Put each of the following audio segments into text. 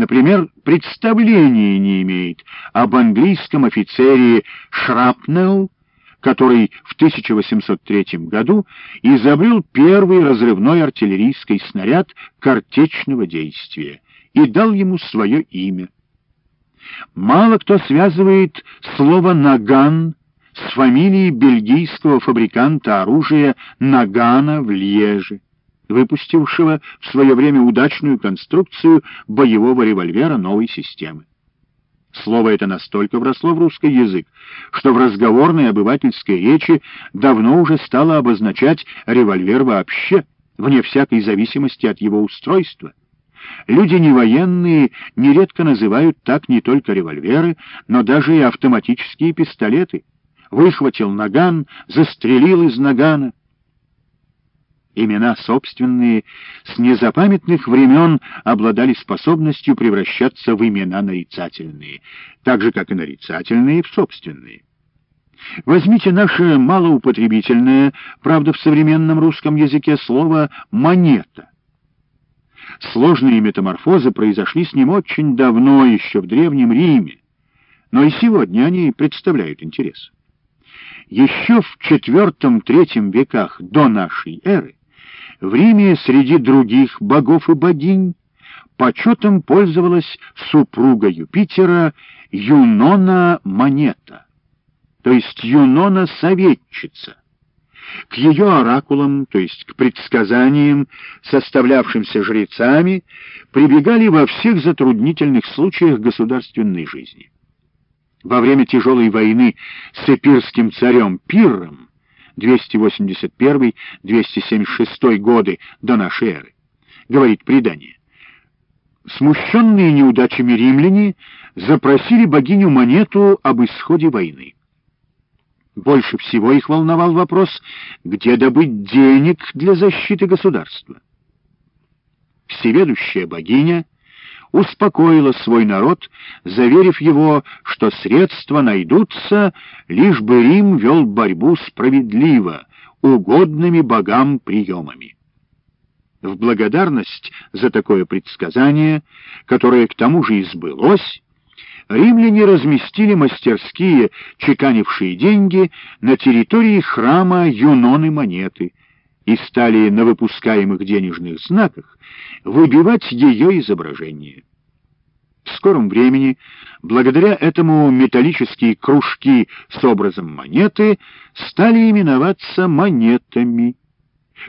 например, представления не имеет об английском офицере Шрапнелл, который в 1803 году изобрел первый разрывной артиллерийский снаряд картечного действия и дал ему свое имя. Мало кто связывает слово «наган» с фамилией бельгийского фабриканта оружия Нагана в Льеже, выпустившего в свое время удачную конструкцию боевого револьвера новой системы. Слово это настолько вросло в русский язык, что в разговорной обывательской речи давно уже стало обозначать револьвер вообще, вне всякой зависимости от его устройства. Люди невоенные нередко называют так не только револьверы, но даже и автоматические пистолеты. Выхватил наган, застрелил из нагана. Имена собственные с незапамятных времен обладали способностью превращаться в имена нарицательные, так же, как и нарицательные в собственные. Возьмите наше малоупотребительное, правда, в современном русском языке слово «монета». Сложные метаморфозы произошли с ним очень давно, еще в Древнем Риме, но и сегодня они представляют интерес. Еще в IV-III веках до нашей эры в Риме среди других богов и богинь почетом пользовалась супруга Юпитера Юнона Монета, то есть Юнона-советчица. К ее оракулам, то есть к предсказаниям, составлявшимся жрецами, прибегали во всех затруднительных случаях государственной жизни. Во время тяжелой войны с эпирским царем Пирром 281-276 годы до нашей эры, говорит предание. Смущенные неудачами римляне запросили богиню монету об исходе войны. Больше всего их волновал вопрос, где добыть денег для защиты государства. Всеведущая богиня успокоила свой народ, заверив его, что средства найдутся, лишь бы Рим вел борьбу справедливо, угодными богам приемами. В благодарность за такое предсказание, которое к тому же и сбылось, римляне разместили мастерские, чеканившие деньги, на территории храма Юноны монеты и стали на выпускаемых денежных знаках выбивать ее изображение. В скором времени, благодаря этому металлические кружки с образом монеты стали именоваться монетами.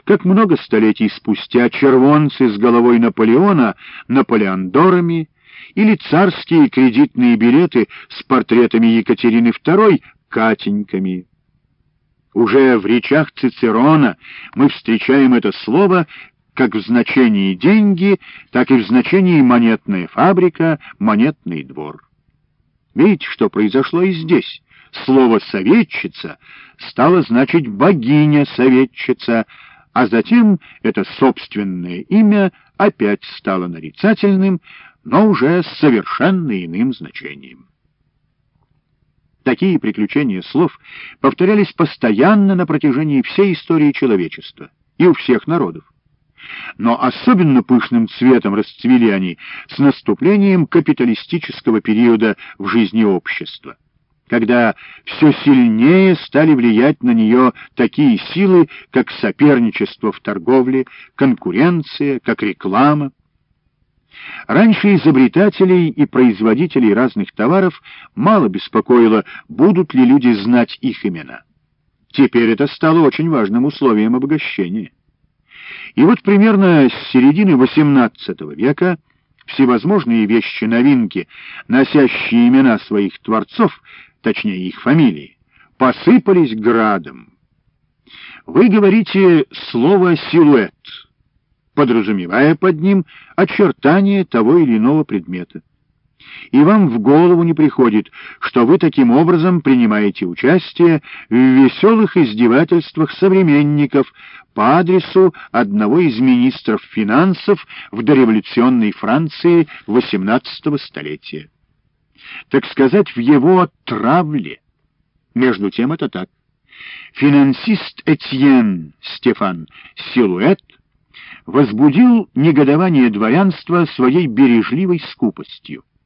Как много столетий спустя червонцы с головой Наполеона — Наполеондорами, или царские кредитные билеты с портретами Екатерины II — Катеньками. Уже в речах Цицерона мы встречаем это слово как в значении «деньги», так и в значении «монетная фабрика», «монетный двор». Видите, что произошло и здесь. Слово «советчица» стало значить «богиня-советчица», а затем это собственное имя опять стало нарицательным, но уже с совершенно иным значением. Такие приключения слов повторялись постоянно на протяжении всей истории человечества и у всех народов. Но особенно пышным цветом расцвели они с наступлением капиталистического периода в жизни общества, когда все сильнее стали влиять на нее такие силы, как соперничество в торговле, конкуренция, как реклама. Раньше изобретателей и производителей разных товаров мало беспокоило, будут ли люди знать их имена. Теперь это стало очень важным условием обогащения. И вот примерно с середины XVIII века всевозможные вещи-новинки, носящие имена своих творцов, точнее их фамилии, посыпались градом. Вы говорите слово «силуэт», подразумевая под ним очертания того или иного предмета и вам в голову не приходит, что вы таким образом принимаете участие в веселых издевательствах современников по адресу одного из министров финансов в дореволюционной Франции XVIII столетия. Так сказать, в его травле. Между тем это так. Финансист Этьен Стефан Силуэт возбудил негодование дворянства своей бережливой скупостью.